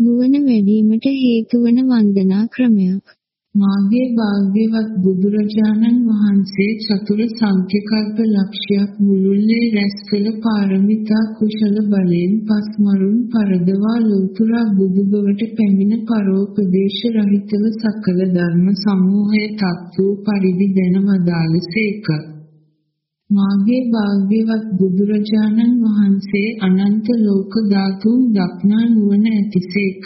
නුවණ වැඩිවීමට හේතු වන වන්දනා ක්‍රමයක්. මාගේ භාග්‍යවත් බුදුරජාණන් වහන්සේ චතුර සංඛ්‍යකල්ප ලක්ෂයක් මුළුල්ලේ රැස් කළ පාරමිතා කුශල බලයෙන් පස්මරුන් පරදවා ලෝතුරා බුදුබවට පැමිණ පරෝපදේශ රහිතව සකල ධර්ම සමූහය තත්ත්ව පරිදි දැන වදාළසේක. මාගේ භාග්‍යවත් බුදුරජාණන් වහන්සේ අනන්ත ලෝක ධාතුන් දක්නා නුවණ ඇතිසේක.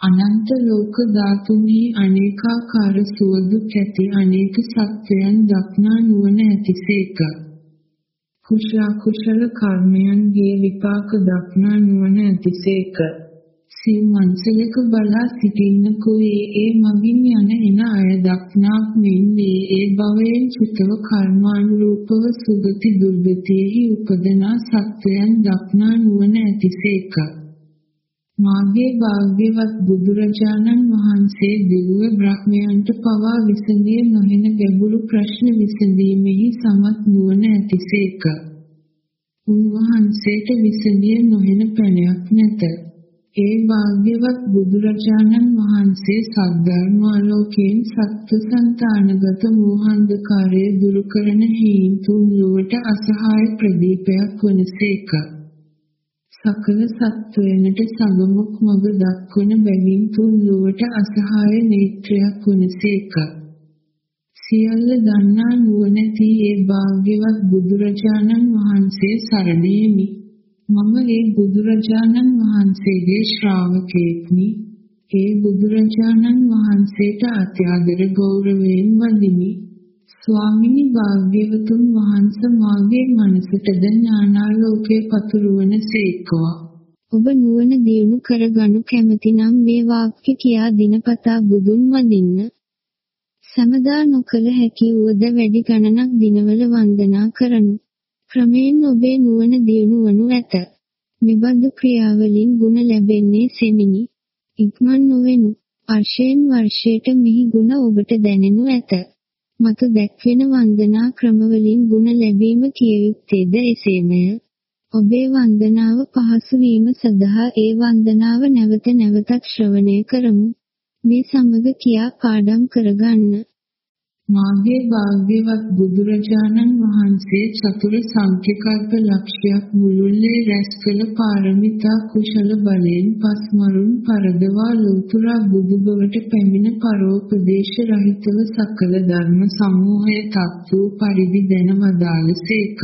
අනන්ත ලෝක ධාතුන්හි අනේකාකාර සුවදුක් ඇති අනේක සත්වයන් දක්නා නුවණ ඇතිසේක. කුශල කුශල කර්මයන්ගේ විපාක දක්නා නුවණ ඇතිසේක. සිව්වංශලක බලා සිටින්නකෝ ඒ මගින් යන එන අය දක්නාක් මෙන් ඒ ඒ භවයෙන් චිතව කර්මානුරූපව සුගති දුර්ගතියෙහි උපදනා සත්වයන් දක්නා නුවණ ඇතිසේක. මාගේ භාග්‍යවත් බුදුරජාණන් වහන්සේ දිව්‍ය බ්‍රහ්මයන්ට පවා විසඳිය නොහෙන ගැඹුරු ප්‍රශ්න විසඳීමෙහි සමත් නුවණ ඇතිසේක. උන්වහන්සේට විසඳිය නොහෙන පැනයක් නැත. ඒ භාග්‍යවත් බුදුරජාණන් වහන්සේ සද්ධර්මාලෝකයෙන් සත්ත්ව సంతානගත මෝහන්ධකාරය දුරු කරන හේතුන් ලොවට අසහාය ප්‍රදීපයක් වනසේක. සකල සත්වයනට සගමුක් මඟ දක්වන බැවින් තුන් ලොවට අසහාය නේත්‍රයක් වනසේක. සියල්ල දන්නා නුවණැති ඒ භාග්‍යවත් බුදුරජාණන් වහන්සේ සරණේමි. මම ඒ බුදුරජාණන් වහන්සේගේ ශ්‍රාවකෙක්මි. ඒ බුදුරජාණන් වහන්සේට අත්‍යාදර ගෞරවයෙන් වඳිමි. ස්වාමිනී භාග්‍යවතුන් වහන්සේ මාගේ මනසටද ඥානාලෝකයේ පතුරවන සේක්වා. ඔබ නුවණ දියුණු කරගනු කැමති නම් මේ වාක්‍ය කියා දිනපතා බුදුන් වඳින්න. සමදා නොකල හැකි වුවද වැඩි ගණනක් දිනවල වන්දනා කරනු. ක්‍රමයෙන් ඔබේ නුවණ දියුණු වනු ඇත. මෙබඳු ක්‍රියාවලින් ගුණ ලැබෙන්නේ සෙමිනි. ඉක්මන් නොවෙනු. වර්ෂයෙන් වර්ෂයට මෙහි ගුණ ඔබට දැනෙනු ඇත. මතු දැක්වෙන වන්දනා ක්‍රමවලින් ගුණ ලැබීම කිය යුත්තේද එසේමය. ඔබේ වන්දනාව පහසු වීම සඳහා ඒ වන්දනාව නැවත නැවතත් ශ්‍රවණය කරමු. මේ සමග කියා පාඩම් කරගන්න. මාගේ භාග්‍යවත් බුදුරජාණන් වහන්සේ චතුර සංඛ්‍යකල්ප ලක්ෂයක් මුළුල්ලේ රැස් කළ පාරමිතා කුශල බලයෙන් පස්මරුන් පරදවා ලෝතුරා බුදුබවට පැමිණ පරෝපදේශ රහිතව සකල ධර්ම සමූහය තත්ත්ව පරිදි දැන වදාළසේක.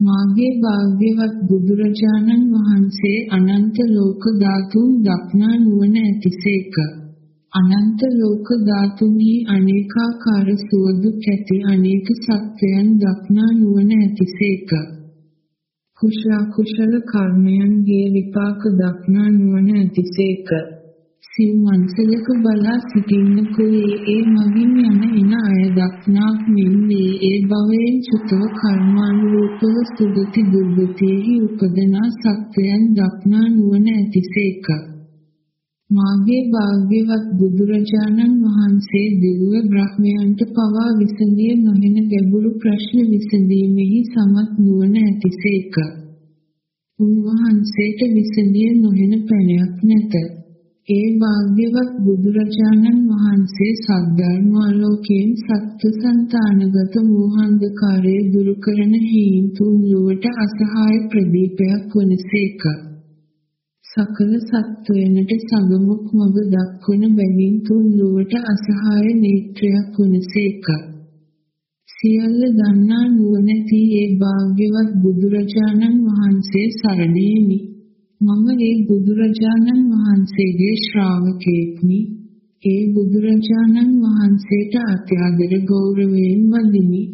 මාගේ භාග්‍යවත් බුදුරජාණන් වහන්සේ අනන්ත ලෝක ධාතුන් දක්නා නුවණ ඇතිසේක. අනන්ත ලෝක ධාතුන්හි අනේකාකාර සුවදුක් ඇති අනේක සත්‍යයන් දක්නා නුවණ ඇතිසේක. කුශල කුශල කර්මයන්ගේ විපාක දක්නා නුවණ ඇතිසේක. සිව්වංශලක බලා සිටින්නකෝ ඒ මගින් යන එන අය දක්නාක් මෙන් ඒ ඒ භවයෙන් චුතව කර්මානුරූපව සුගති දුර්ගතියෙහි උපදනා සත්‍යයන් දක්නා නුවණ ඇතිසේක. මාගේ භාග්‍යවත් බුදුරජාණන් වහන්සේ දිව්‍ය බ්‍රහ්මයන්ට පවා විසඳිය නොහෙන ගැඹුරු ප්‍රශ්න විසඳීමෙහි සමත් නුවණ ඇතිසේක. උන්වහන්සේට විසඳිය නොහෙන පැනයක් නැත. ඒ භාග්‍යවත් බුදුරජාණන් වහන්සේ සද්ධර්මාලෝකයෙන් සත්ත්ව సంతානගත මෝහන්ධකාරය දුරු කරන හේතුන් ලොවට අසහාය ප්‍රදීපයක් වනසේක. සකල සත්වයනට සගමුක් මඟ දක්වන බැවින් තුන් ලොවට අසහාය නේත්‍රයක් වනසේක. සියල්ල දන්නා නුවණැති ඒ භාග්‍යවත් බුදුරජාණන් වහන්සේ සරණේමි. මම ඒ බුදුරජාණන් වහන්සේගේ ශ්‍රාවකෙක්මි. ඒ බුදුරජාණන් වහන්සේට අත්‍යාදර ගෞරවයෙන් වඳිමි.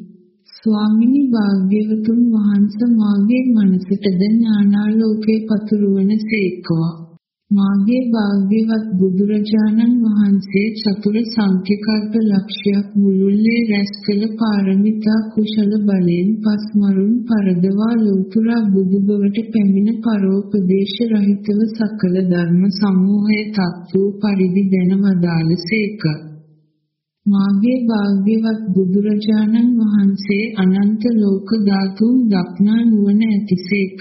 ස්වාමිනී භාග්‍යවතුන් වහන්සේ මාගේ මනසටද ඥානාලෝකේ පතුරවන සේක්වා. මාගේ භාග්‍යවත් බුදුරජාණන් වහන්සේ චතුර සංඛ්‍යකල්ප ලක්ෂයක් මුළුල්ලේ රැස් කළ පාරමිතා කුශල බලයෙන් පස්මරුන් පරදවා ලෝතුරා බුදුබවට පැමිණ පරෝපදේශ රහිතව සකල ධර්ම සමූහය තත්ත්ව පරිදි දැන වදාළසේක. මාගේ භාග්‍යවත් බුදුරජාණන් වහන්සේ අනන්ත ලෝක ධාතුන් දක්නා නුවණ ඇතිසේක.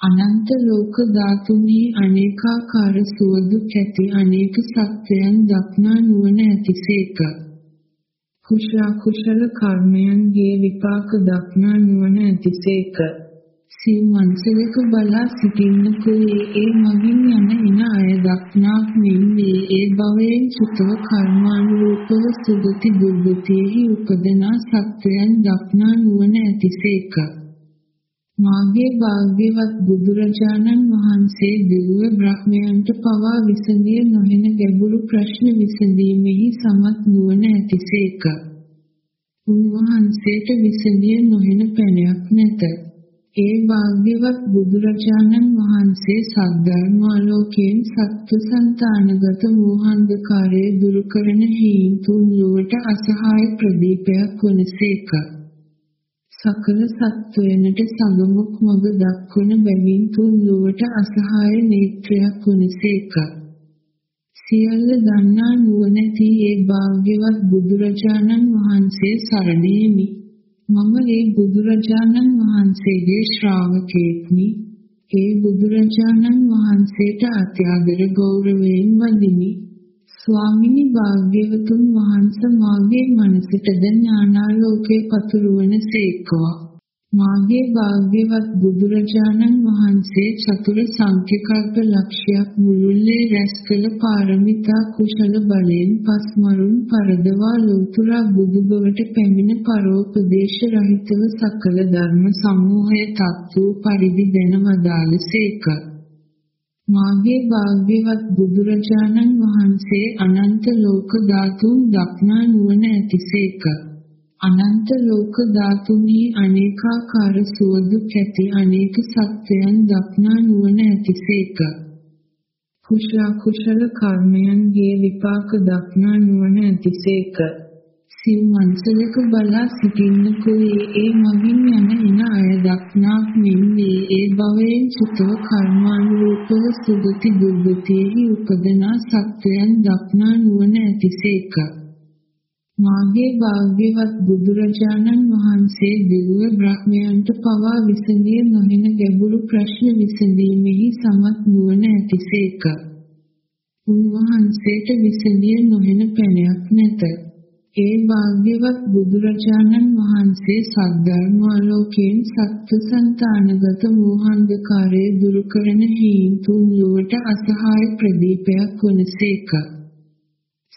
අනන්ත ලෝක ධාතුන්හි අනේකාකාර සුවදු කැති අනේක සත්‍යයන් දක්නා නුවණ ඇතිසේක. කුශල කුශල කර්මයන්ගේ විපාක දක්නා නුවණ ඇතිසේක. සිව්වංශයක බලා සිටින්නකුයි ඒ මගින් යන එන අය දක්නාක් මෙන්නේ ඒ භවයෙන් චුතව කර්මානුරූපව සුගති දුර්ගතියෙහි උපදනා සත්‍යයන් දක්නා නුවණ ඇතිසේක. මාගේ භාග්‍යවත් බුදුරජාණන් වහන්සේ දිව්‍ය බ්‍රහ්මයන්ට පවා විසඳිය නොහෙන ගැඹුරු ප්‍රශ්න විසඳීමෙහි සමත් නුවණ ඇතිසේක. උන්වහන්සේට විසඳිය නොහෙන පැනයක් නැත. ඒ භාග්‍යවත් බුදුරජාණන් වහන්සේ සද්ධර්මාලෝකයෙන් සත්ව సంతානගත මෝහාන්ධකාරය දුරු කරන හේතුන් ලොවට අසහාය ප්‍රදීපයක් වනසේක. සකල සත්වයනට සගමුක් මඟ දක්වන බැවින් තුන් ලොවට අසහාය නේත්‍රයක් වනසේක. සියල්ල දන්නා නුවණැති ඒ භාග්‍යවත් බුදුරජාණන් වහන්සේ සරණේමි. මම ඒ බුදුරජාණන් වහන්සේගේ ශ්‍රාවකෙක්නි. ඒ බුදුරජාණන් වහන්සේට අත්‍යාදර ගෞරවයෙන් වඳිමි. ස්වාමිනී භාග්‍යවතුන් වහන්සේ මාගේ මනසටද ඥානාලෝකේ පතුරවන සේක්වා. මාගේ භාග්‍යවත් බුදුරජාණන් වහන්සේ චතුර සංඛ්‍යකල්ප ලක්ෂයක් මුළුල්ලේ රැස් කළ පාරමිතා කුශල බලයෙන් පස්මරුන් පරදවා ලෝතුරා බුදුබවට පැමිණ පරෝපදේශ රහිතව සකල ධර්ම සමූහය තත්ත්ව පරිදි දැන වදාළසේක. මාගේ භාග්‍යවත් බුදුරජාණන් වහන්සේ අනන්ත ලෝක ධාතුන් දක්නා නුවණ ඇතිසේක. අනන්ත ලෝක ධාතුන්හි අනේකාකාර සුවදු කැති අනේක සත්‍යයන් දක්නා නුවණ ඇතිසේක. කුශල කුශල කර්මයන්ගේ විපාක දක්නා නුවණ ඇතිසේක. සිව් මන්සලක බලා සිටින්නකුයි ඒ මගින් යන එන අය දක්නාක් මෙන්නේ ඒ භවයෙන් චුතව කර්මානුරූපව සුගති දුර්ගතියෙහි උපදනා සත්‍යයන් දක්නා නුවණ ඇතිසේක. මාගේ භාග්‍යවත් බුදුරජාණන් වහන්සේ දිව්‍ය බ්‍රහ්මයන්ට පවා විසඳිය නොහෙන ගැඹුරු ප්‍රශ්න විසඳීමෙහි සමත් නුවණ ඇතිසේක. උන්වහන්සේට විසඳිය නොහෙන පැනයක් නැත. ඒ භාග්‍යවත් බුදුරජාණන් වහන්සේ සද්ධර්මාලෝකයෙන් සත්ත්ව సంతානගත මෝහාන්ධකාරය දුරු කරන හේතුන් ලොවට අසහාය ප්‍රදීපයක් වනසේක.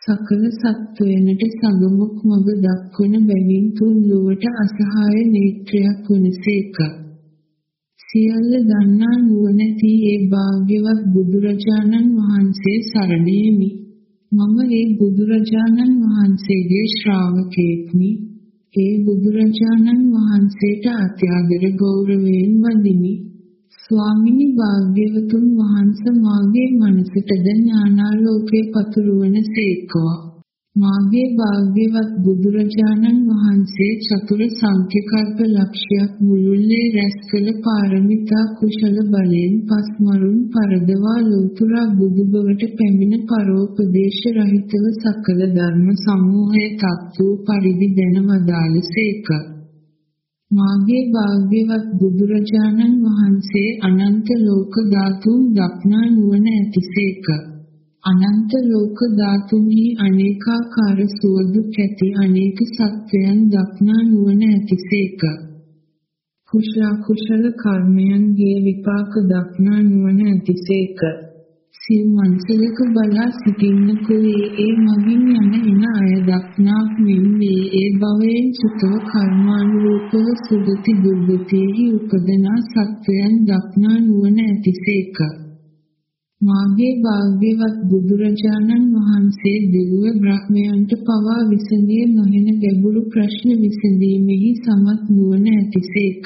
සකල සත්වයනට සගමුක් මඟ දක්වන බැවින් තුන් ලොවට අසහාය නේත්‍රයක් වනසේක. සියල්ල දන්නා නුවණැති ඒ භාග්‍යවත් බුදුරජාණන් වහන්සේ සරණේමි. මම ඒ බුදුරජාණන් වහන්සේගේ ශ්‍රාවකෙක්නි. ඒ බුදුරජාණන් වහන්සේට අත්‍යාදර ගෞරවයෙන් වඳිමි. ස්වාමිනී භාග්‍යවතුන් වහන්සේ මාගේ මනසටද ඥානාලෝකේ පතුරවන සේක්වා. මාගේ භාග්‍යවත් බුදුරජාණන් වහන්සේ චතුර සංඛ්‍යකල්ප ලක්ෂයක් මුළුල්ලේ රැස් කළ පාරමිතා කුශල බලයෙන් පස්මරුන් පරදවා ලෝතුරා බුදුබවට පැමිණ පරෝපදේශ රහිතව සකල ධර්ම සමූහයේ තත්ත්ව පරිදි දැන වදාළසේක. මාගේ භාග්‍යවත් බුදුරජාණන් වහන්සේ අනන්ත ලෝක ධාතුන් දක්නා නුවණ ඇතිසේක. අනන්ත ලෝක ධාතුන්හි අනේකාකාර සුවදු කැති අනේක සත්‍යයන් දක්නා නුවණ ඇතිසේක. කුශල කුශල කර්මයන්ගේ විපාක දක්නා නුවණ ඇතිසේක. සිල් මන්සලක බලා සිටින්නකුයි ඒ මගින් යන එන අය දක්නාක් මෙන්නේ ඒ භවයෙන් චුතව කර්මානුරූපව සුගති දුර්ගතියෙහි උපදනා සත්වයන් දක්නා නුවණ ඇතිසේක. මාගේ භාග්‍යවත් බුදුරජාණන් වහන්සේ දිව්‍ය බ්‍රහ්මයන්ට පවා විසඳිය නොහෙන ගැඹුරු ප්‍රශ්න විසඳීමෙහි සමත් නුවණ ඇතිසේක.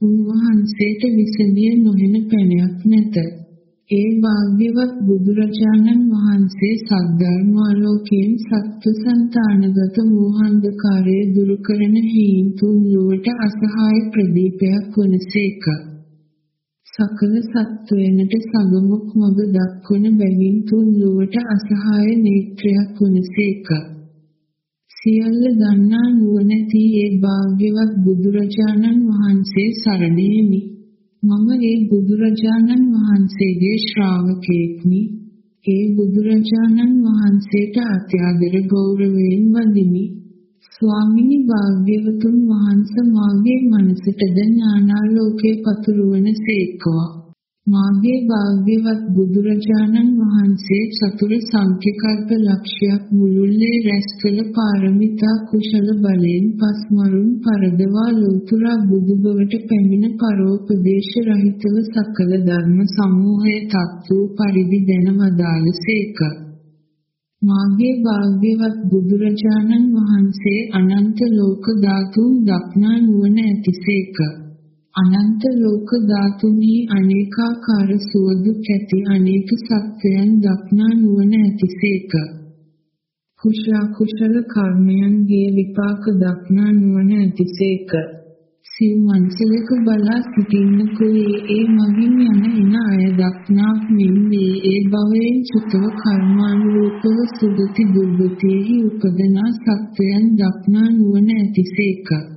උන්වහන්සේට විසඳිය නොහෙන පැනයක් නැත. ඒ භාග්‍යවත් බුදුරජාණන් වහන්සේ සද්ධර්මාලෝකයෙන් සත්ව సంతානගත මෝහාන්ධකාරය දුරු කරන හේතුන් ලොවට අසහාය ප්‍රදීපයක් වනසේක. සකල සත්වයනට සගමුක් මඟ දක්වන බැවින් තුන් ලොවට අසහාය නේත්‍රයක් වනසේක. සියල්ල දන්නා නුවණැති ඒ භාග්‍යවත් බුදුරජාණන් වහන්සේ සරණේමි. මම ඒ බුදුරජාණන් වහන්සේගේ ශ්‍රාවකෙක්නි. ඒ බුදුරජාණන් වහන්සේට අත්‍යාදර ගෞරවයෙන් වඳිමි. ස්වාමිනී භාග්‍යවතුන් වහන්සේ මාගේ මනසටද ඥානාලෝකය පතුරවන සේක්වා. මාගේ භාග්‍යවත් බුදුරජාණන් වහන්සේ චතුර සංඛ්‍යකල්ප ලක්ෂයක් මුළුල්ලේ රැස් කළ පාරමිතා කුශල බලයෙන් පස්මරුන් පරදවා ලෝතුරා බුදුබවට පැමිණ පරෝපදේශ රහිතව සකල ධර්ම සමූහයේ තත්ත්ව පරිදි දැනවදාළසේක. මාගේ භාග්‍යවත් බුදුරජාණන් වහන්සේ අනන්ත ලෝක ධාතුන් දක්නා නුවණ ඇතිසේක. අනන්ත ලෝක ධාතුන්හි අනේකාකාර සුවදු කැති අනේක සත්‍යයන් දක්නා නුවණ ඇතිසේක. කුශල කුශල කර්මයන්ගේ විපාක දක්නා නුවණ ඇතිසේක. සිව් මනසලක බලා සිටින්නකුයි ඒ මගින් යන එන අය දක්නාක් මෙන්නේ ඒ භවයෙන් චුතව කර්මානුරූපව සුගති දුර්ගතියෙහි උපදනා සත්‍යයන් දක්නා නුවණ ඇතිසේක.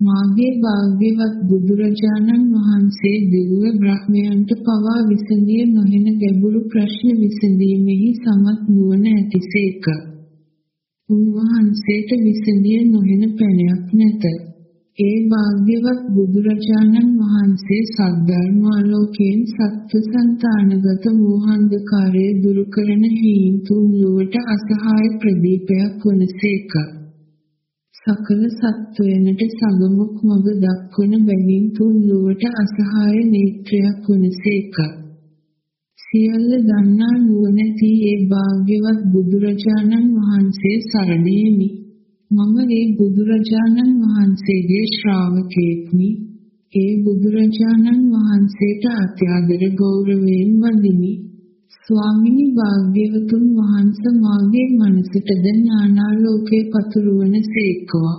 මාගේ භාග්‍යවත් බුදුරජාණන් වහන්සේ දිව්‍ය බ්‍රහ්මයන්ට පවා විසඳිය නොහෙන ගැඹුරු ප්‍රශ්න විසඳීමෙහි සමත් නුවණ ඇතිසේක. උන්වහන්සේට විසඳිය නොහෙන පැනයක් නැත. ඒ භාග්‍යවත් බුදුරජාණන් වහන්සේ සද්ධර්මාලෝකයෙන් සත්‍ය సంతානගත මෝහන්ධකාරය දුරු කරන හේතුන් තුන් ලොවට අසහාය ප්‍රදීපයක් වනසේක. සකල සත්වයනට සගමුක් මඟ දක්වන බැවින් තුන් ලොවට අසහාය නේත්‍රයක් වනසේක. සියල්ල දන්නා නුවණැති ඒ භාග්‍යවත් බුදුරජාණන් වහන්සේ සරණේමි. මම ඒ බුදුරජාණන් වහන්සේගේ ශ්‍රාවකෙක්මි. ඒ බුදුරජාණන් වහන්සේට අත්‍යාදර ගෞරවයෙන් වඳිමි. ස්වාමිනී භාග්‍යවතුන් වහන්සේ මාගේ මනසටද ඥානාලෝකේ පතුරවන සේක්වා.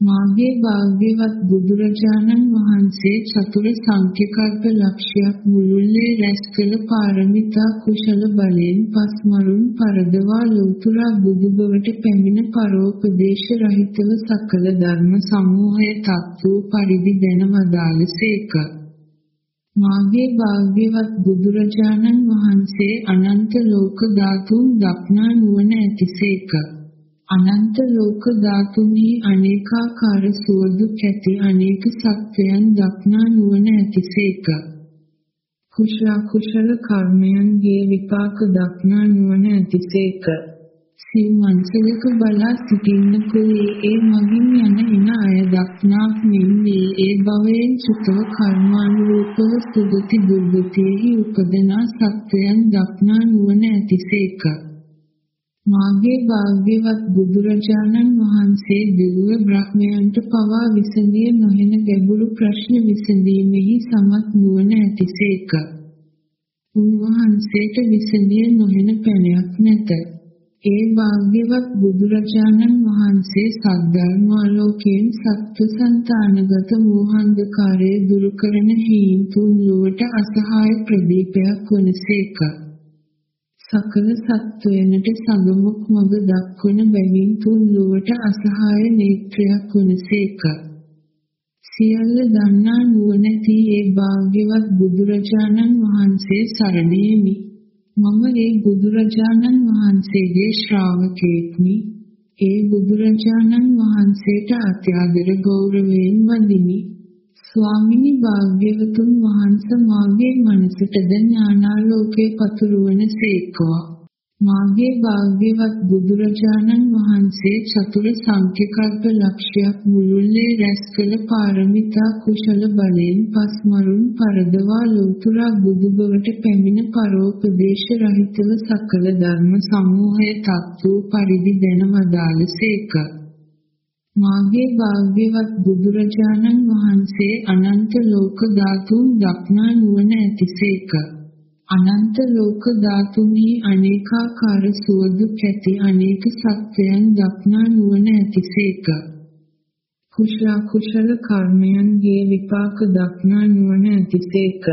මාගේ භාග්‍යවත් බුදුරජාණන් වහන්සේ චතුර සංඛ්‍යකල්ප ලක්ෂයක් මුළුල්ලේ රැස් කළ පාරමිතා කුශල බලයෙන් පස්මරුන් පරදවා ලෝතුරා බුදුබවට පැමිණ පරෝපදේශ රහිතව සකල ධර්ම සමූහයේ තත්ත්ව පරිදි දැනවදාළසේක. මාගේ භාග්‍යවත් බුදුරජාණන් වහන්සේ අනන්ත ලෝක ධාතුන් දක්නා නුවණ ඇතිසේක. අනන්ත ලෝක ධාතුන්හි අනේකාකාර සුවදු කැති අනේක සත්‍යයන් දක්නා නුවණ ඇතිසේක. කුශල කුශල කර්මයන්ගේ විපාක දක්නා නුවණ ඇතිසේක. සිව් මනසලක බලා සිටින්නකුයි ඒ මගින් යන එන අය දක්නාක් මෙන්නේ ඒ භවයෙන් චුතව කර්මානුරූපව සුගති දුර්ගතියෙහි උපදනා සත්‍යයන් දක්නා නුවණ ඇතිසේක. මාගේ භාග්‍යවත් බුදුරජාණන් වහන්සේ දිව්‍ය බ්‍රහ්මයන්ට පවා විසඳිය නොහෙන ගැඹුරු ප්‍රශ්න විසඳීමෙහි සමත් නුවණ ඇතිසේක. උන්වහන්සේට විසඳිය නොහෙන පැනයක් නැත. ඒ භාග්‍යවත් බුදුරජාණන් වහන්සේ සද්ධර්මාලෝකයෙන් සත්‍ය సంతානගත මෝහන්ධකාරය දුරු කරන හේතුන් තුන් ලොවට අසහාය ප්‍රදීපයක් වනසේක. සකල සත්වයනට සගමුක් මඟ දක්වන බැවින් තුන් ලොවට අසහාය නේත්‍රයක් වනසේක. සියල්ල දන්නා නුවණැති ඒ භාග්‍යවත් බුදුරජාණන් වහන්සේ සරණේමි. මම ඒ බුදුරජාණන් වහන්සේගේ ශ්‍රාවකෙක්නි. ඒ බුදුරජාණන් වහන්සේට අත්‍යාදර ගෞරවයෙන් වඳිමි. ස්වාමිනී භාග්‍යවතුන් වහන්සේ මාගේ මනසටද ඥානාලෝකේ පතුරවන සේක්වා. මාගේ භාග්‍යවත් බුදුරජාණන් වහන්සේ චතුර සංඛ්‍යකල්ප ලක්ෂයක් මුළුල්ලේ රැස් කළ පාරමිතා කුශල බලයෙන් පස්මරුන් පරදවා ලෝතුරා බුදුබවට පැමිණ පරෝපදේශ රහිතව සකල ධර්ම සමූහයේ තත්ත්ව පරිදි දැනවදාළසේක. මාගේ භාග්‍යවත් බුදුරජාණන් වහන්සේ අනන්ත ලෝක ධාතුන් දක්නා නුවණ ඇතිසේක. අනන්ත ලෝක ධාතුන්හි අනේකාකාර සුවදු කැති අනේක සත්‍යයන් දක්නා නුවණ ඇතිසේක. කුශල කුශල කර්මයන්ගේ විපාක දක්නා නුවණ ඇතිසේක.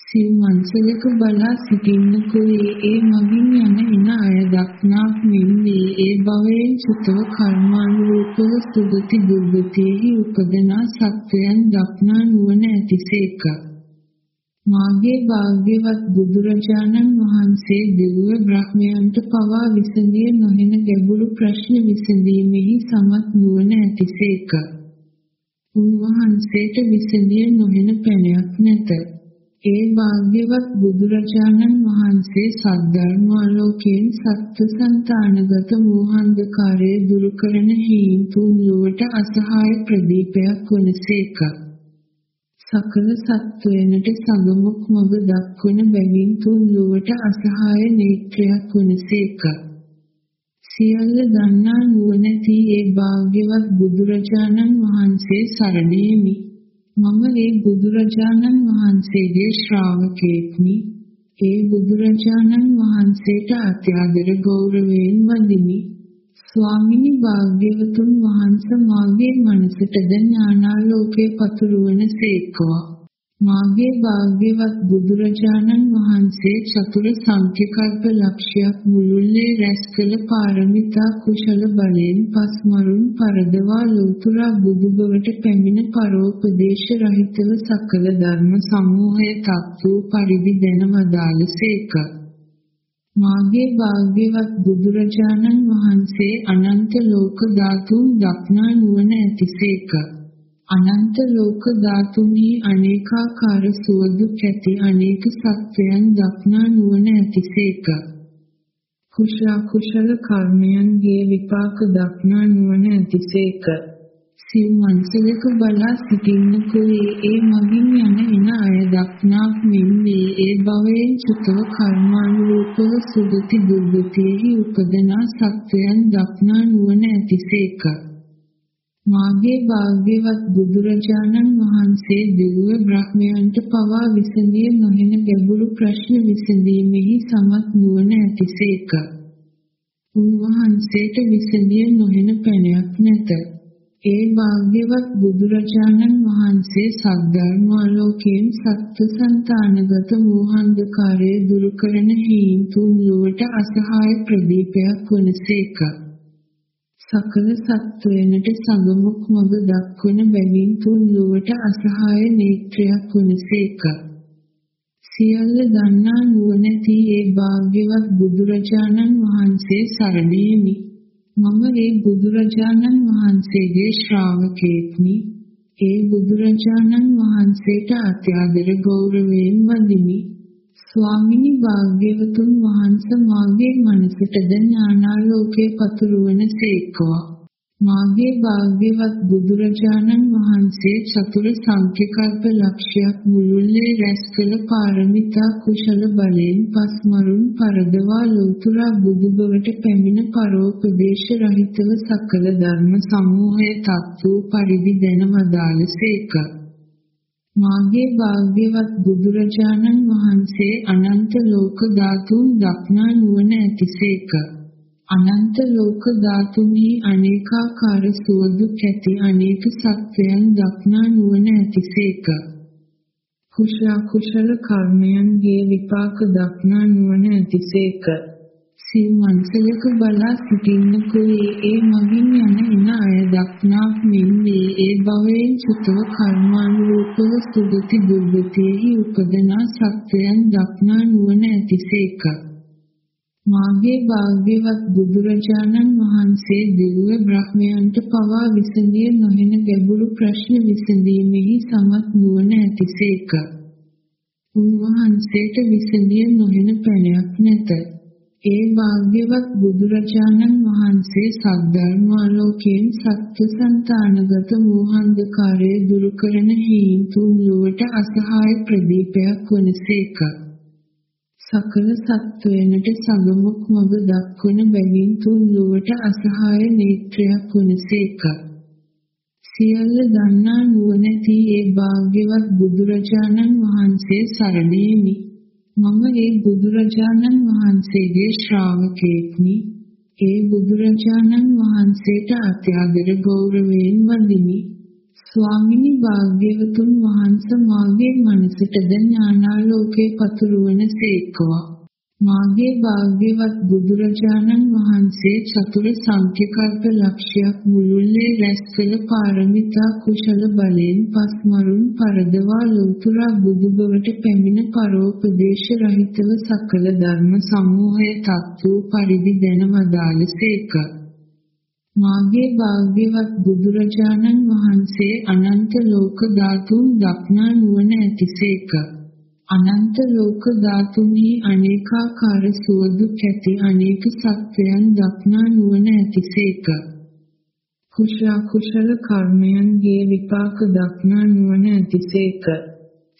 සිව් මනසලක බලා සිටින්නකුයි ඒ මගින් යන එන අය දක්නාක් මෙන්නේ ඒ භවයෙන් චුතව කර්මානුරූපව සුගති දුර්ගතියෙහි උපදනා සත්‍යයන් දක්නා නුවණ ඇතිසේක. මාගේ භාග්‍යවත් බුදුරජාණන් වහන්සේ දෙවිය බ්‍රහ්මයන්ට පවා විසඳිය නොහෙන ගැඹුරු ප්‍රශ්න විසඳීමෙහි සමත් නුවණ ඇතිසේක. උන්වහන්සේට විසඳිය නොහෙන පැනයක් නැත. ඒ භාග්‍යවත් බුදුරජාණන් වහන්සේ සද්ධර්මාලෝකයෙන් සත්ත්ව సంతානගත මෝහාන්ධකාරය දුරු කරන හේතුන් ලොවට අසහාය ප්‍රදීපයක් වනසේක. සකල සත්වයනට සගමුක් මඟ දක්වන බැවින් තුන් ලොවට අසහාය නේත්‍රයක් වනසේක. සියල්ල දන්නා නුවණැති ඒ භාග්‍යවත් බුදුරජාණන් වහන්සේ සරණේමි. මම ඒ බුදුරජාණන් වහන්සේගේ ශ්‍රාවකෙක්මි. ඒ බුදුරජාණන් වහන්සේට අත්‍යාදර ගෞරවයෙන් වඳිමි. ස්වාමිනී භාග්‍යවතුන් වහන්සේ මාගේ මනසටද ඥානාලෝකයේ පතුරවන සේක්වා. මාගේ භාග්‍යවත් බුදුරජාණන් වහන්සේ චතුර සංඛ්‍යකල්ප ලක්ෂයක් මුළුල්ලේ රැස් කළ පාරමිතා කුශල බලයෙන් පස්මරුන් පරදවා ලෝතුරා බුදුබවට පැමිණ පරෝපදේශ රහිතව සකල ධර්ම සමූහය තත්ත්ව පරිදි දැන වදාළසේක. මාගේ භාග්‍යවත් බුදුරජාණන් වහන්සේ අනන්ත ලෝක ධාතුන් දක්නා නුවණ ඇතිසේක. අනන්ත ලෝක ධාතුන්හි අනේකාකාර සුවදුක් ඇති අනේක සත්වයන් දක්නා නුවණ ඇතිසේක. කුශල කුශල කර්මයන්ගේ විපාක දක්නා නුවණ ඇතිසේක. සිව් මන්සලක බලා සිටින්නකුයි ඒ මගින් යන එන අය දක්නාක් මෙන්නේ ඒ භවයෙන් චුතව කර්මානුරූපව සුගති දුර්ගතියෙහි උපදනා සත්වයන් දක්නා නුවණ ඇතිසේක. මාගේ භාග්‍යවත් බුදුරජාණන් වහන්සේ දිව්‍ය බ්‍රහ්මයන්ට පවා විසඳිය නොහෙන ගැඹුරු ප්‍රශ්න විසඳීමෙහි සමත් නුවණ ඇතිසේක. උන්වහන්සේට විසඳිය නොහෙන පැනයක් නැත. ඒ භාග්‍යවත් බුදුරජාණන් වහන්සේ සද්ධර්මාලෝකයෙන් සත්ත්ව సంతානගත මෝහාන්ධකාරය දුරු කරන හේතුන් ලොවට අසහාය ප්‍රදීපයක් වනසේක. සකල සත්වයනට සගමුක් මඟ දක්වන බැවින් තුන් ලොවට අසහාය නේත්‍රයක් වනසේක. සියල්ල දන්නා නුවණැති ඒ භාග්‍යවත් බුදුරජාණන් වහන්සේ සරණේමි. මම ඒ බුදුරජාණන් වහන්සේගේ ශ්‍රාවකෙක්මි. ඒ බුදුරජාණන් වහන්සේට අත්‍යාදර ගෞරවයෙන් වඳිමි. ස්වාමිනී භාග්‍යවතුන් වහන්සේ මාගේ මනසටද ඥානාලෝකයේ පතුරවන සේක්වා. මාගේ භාග්‍යවත් බුදුරජාණන් වහන්සේ චතුර සංඛ්‍යකල්ප ලක්ෂයක් මුළුල්ලේ රැස් කළ පාරමිතා කුශල බලයෙන් පස්මරුන් පරදවා ලෝතුරා බුදුබවට පැමිණ පරෝපදේශ රහිතව සකල ධර්ම සමූහය තත්ත්ව පරිදි දැන වදාළසේක. මාගේ භාග්‍යවත් බුදුරජාණන් වහන්සේ අනන්ත ලෝක ධාතුන් දක්නා නුවණ ඇතිසේක. අනන්ත ලෝක ධාතුන්හි අනේකාකාර සුවදුක් ඇති අනේක සත්වයන් දක්නා නුවණ ඇතිසේක. කුශල කුශල කර්මයන්ගේ විපාක දක්නා නුවණ ඇතිසේක. සිල් මන්සලක බලා සිටින්නකුයි ඒ මගින් යන එන අය දක්නාක් මෙන්නේ ඒ භවයෙන් චුතව කර්මානුරූපව සුගති දුර්ගතියෙහි උපදනා සත්වයන් දක්නා නුවණ ඇතිසේක. මාගේ භාග්‍යවත් බුදුරජාණන් වහන්සේ දිව්‍ය බ්‍රහ්මයන්ට පවා විසඳිය නොහෙන ගැඹුරු ප්‍රශ්න විසඳීමෙහි සමත් නුවණ ඇතිසේක. උන්වහන්සේට විසඳිය නොහෙන පැනයක් නැත. ඒ භාග්‍යවත් බුදුරජාණන් වහන්සේ සද්ධර්මාලෝකයෙන් සත්‍ය సంతානගත මෝහාන්ධකාරය දුරු කරන හේතුන් ලොවට අසහාය ප්‍රදීපයක් වනසේක. සකල සත්වයනට සගමුක් මඟ දක්වන බැවින් තුන් ලොවට අසහාය නේත්‍රයක් වනසේක. සියල්ල දන්නා නුවණැති ඒ භාග්‍යවත් බුදුරජාණන් වහන්සේ සරණේමි. මම ඒ බුදුරජාණන් වහන්සේගේ ශ්‍රාවකෙක්මි. ඒ බුදුරජාණන් වහන්සේට අත්‍යාදර ගෞරවයෙන් වඳිමි. ස්වාමිනී භාග්‍යවතුන් වහන්සේ මාගේ මනසටද ඥානාලෝකයේ පතුරවන සේක්වා. මාගේ භාග්‍යවත් බුදුරජාණන් වහන්සේ චතුර සංඛ්‍යකල්ප ලක්ෂයක් මුළුල්ලේ රැස් කළ පාරමිතා කුශල බලයෙන් පස්මරුන් පරදවා ලෝතුරා බුදුබවට පැමිණ පරෝපදේශ රහිතව සකල ධර්ම සමූහය තත්ත්ව පරිදි දැන වදාළසේක. මාගේ භාග්‍යවත් බුදුරජාණන් වහන්සේ අනන්ත ලෝක ධාතුන් දක්නා නුවණ ඇතිසේක. අනන්ත ලෝක ධාතුන්හි අනේකාකාර සුවදු කැති අනේක සත්‍යයන් දක්නා නුවණ ඇතිසේක. කුශල කුශල කර්මයන්ගේ විපාක දක්නා නුවණ ඇතිසේක.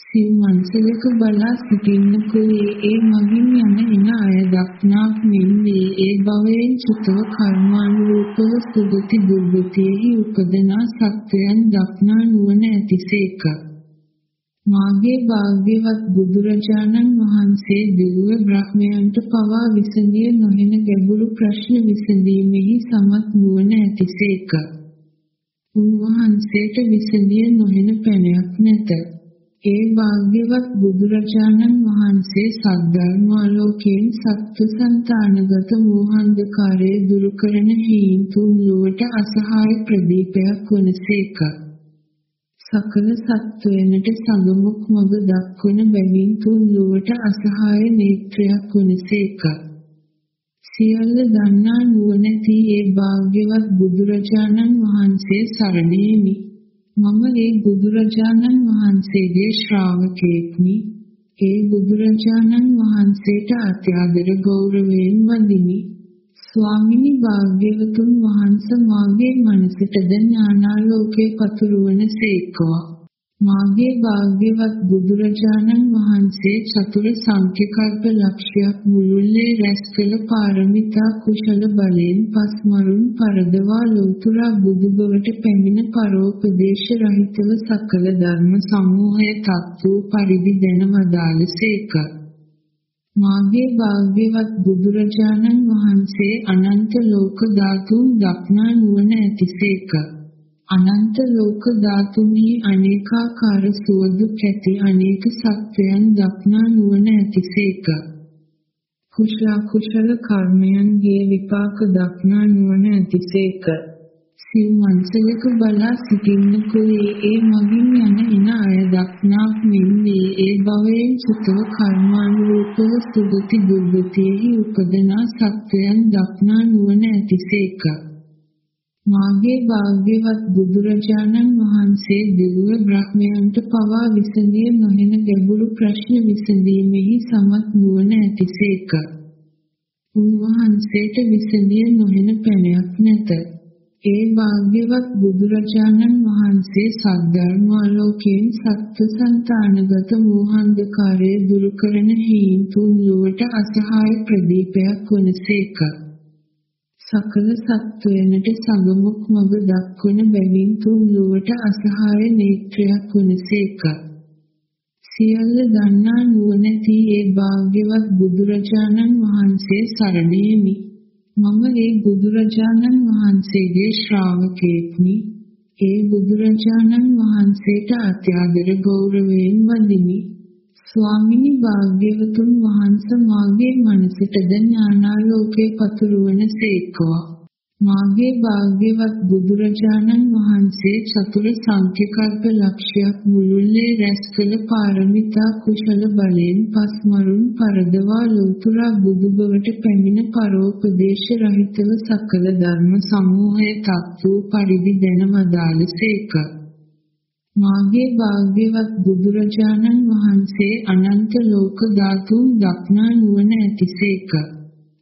සිව් මන්සලක බලා සිටින්නකුයි ඒ මගින් යන එන අය දක්නාක් මෙන්නේ ඒ භවයෙන් චුතව කර්මානුරූපව සුගති දුර්ගතියෙහි උපදනා සත්‍යයන් දක්නා නුවණ ඇතිසේක. මාගේ භාග්‍යවත් බුදුරජාණන් වහන්සේ දිව්‍ය බ්‍රහ්මයන්ට පවා විසඳිය නොහෙන ගැඹුරු ප්‍රශ්න විසඳීමෙහි සමත් නුවණ ඇතිසේක. උන්වහන්සේට විසඳිය නොහෙන පැනයක් නැත. ඒ භාග්‍යවත් බුදුරජාණන් වහන්සේ සද්ධර්මාලෝකයෙන් සත්ත්ව సంతානගත මෝහන්ධකාරය දුරු කරන හේතුන් තුන් ලොවට අසහාය ප්‍රදීපයක් වනසේක. සකල සත්වයනට සගමුක් මඟ දක්වන බැවින් තුන් ලොවට අසහාය නේත්‍රයක් වනසේක. සියල්ල දන්නා නුවණැති ඒ භාග්‍යවත් බුදුරජාණන් වහන්සේ සරණේමි. මම ඒ බුදුරජාණන් වහන්සේගේ ශ්‍රාවකෙක්මි. ඒ බුදුරජාණන් වහන්සේට අත්‍යාදර ගෞරවයෙන් වඳිමි. ස්වාමිනී භාග්‍යවතුන් වහන්සේ මාගේ මනසටද ඥානාලෝකේ පතුරවන සේක්වා. මාගේ භාග්‍යවත් බුදුරජාණන් වහන්සේ චතුර සංඛ්‍යකල්ප ලක්ෂයක් මුළුල්ලේ රැස් කළ පාරමිතා කුශල බලයෙන් පස්මරුන් පරදවා ලෝතුරා බුදුබවට පැමිණ පරෝපදේශ රහිතව සකල ධර්ම සමූහය තත්ත්ව පරිදි දැන වදාළසේක. මාගේ භාග්‍යවත් බුදුරජාණන් වහන්සේ අනන්ත ලෝක ධාතුන් දක්නා නුවණ ඇතිසේක. අනන්ත ලෝක ධාතුන්හි අනේකාකාර සුවදු කැති අනේක සත්‍යයන් දක්නා නුවණ ඇතිසේක. කුශල කුශල කර්මයන්ගේ විපාක දක්නා නුවණ ඇතිසේක. සිව් මන්සලක බලා සිටින්නකුයි ඒ මගින් යන එන අය දක්නාක් මෙන්නේ ඒ භවයෙන් සුතව කර්මානුරූපව සුගති දුර්ගතියෙහි උපදනා සත්වයන් දක්නා නුවණ ඇතිසේක. මාගේ භාග්‍යවත් බුදුරජාණන් වහන්සේ දිව්‍ය බ්‍රහ්මයන්ට පවා විසඳිය නොහෙන ගැඹුරු ප්‍රශ්න විසඳීමෙහි සමත් නුවණ ඇතිසේක. උන්වහන්සේට විසඳිය නොහෙන පැනයක් නැත. ඒ භාග්‍යවත් බුදුරජාණන් වහන්සේ සද්ධර්මාලෝකයෙන් සත්ත්ව సంతානගත මෝහන්ධකාරය දුරු කරන හේතුන් තුන් ලොවට අසහාය ප්‍රදීපයක් වනසේක. සකල සත්වයනට සගමුක් මඟ දක්වන බැවින් තුන් ලොවට අසහාය නේත්‍රයක් වනසේක. සියල්ල දන්නා නුවණැති ඒ භාග්‍යවත් බුදුරජාණන් වහන්සේ සරණේමි. මම ඒ බුදුරජාණන් වහන්සේගේ ශ්‍රාවකෙක්මි. ඒ බුදුරජාණන් වහන්සේට අත්‍යාදර ගෞරවයෙන් වඳිමි. ස්වාමිනී භාග්‍යවතුන් වහන්සේ මාගේ මනසටද ඥානාලෝකේ පතුරවන සේක්වා. මාගේ භාග්‍යවත් බුදුරජාණන් වහන්සේ චතුර සංඛ්‍යකල්ප ලක්ෂයක් මුළුල්ලේ රැස් කළ පාරමිතා කුශල බලයෙන් පස්මරුන් පරදවා ලෝතුරා බුදුබවට පැමිණ පරෝපදේශ රහිතව සකල ධර්ම සමූහය තත්ත්ව පරිදි දැන වදාළසේක. මාගේ භාග්‍යවත් බුදුරජාණන් වහන්සේ අනන්ත ලෝක ධාතුන් දක්නා නුවණ ඇතිසේක.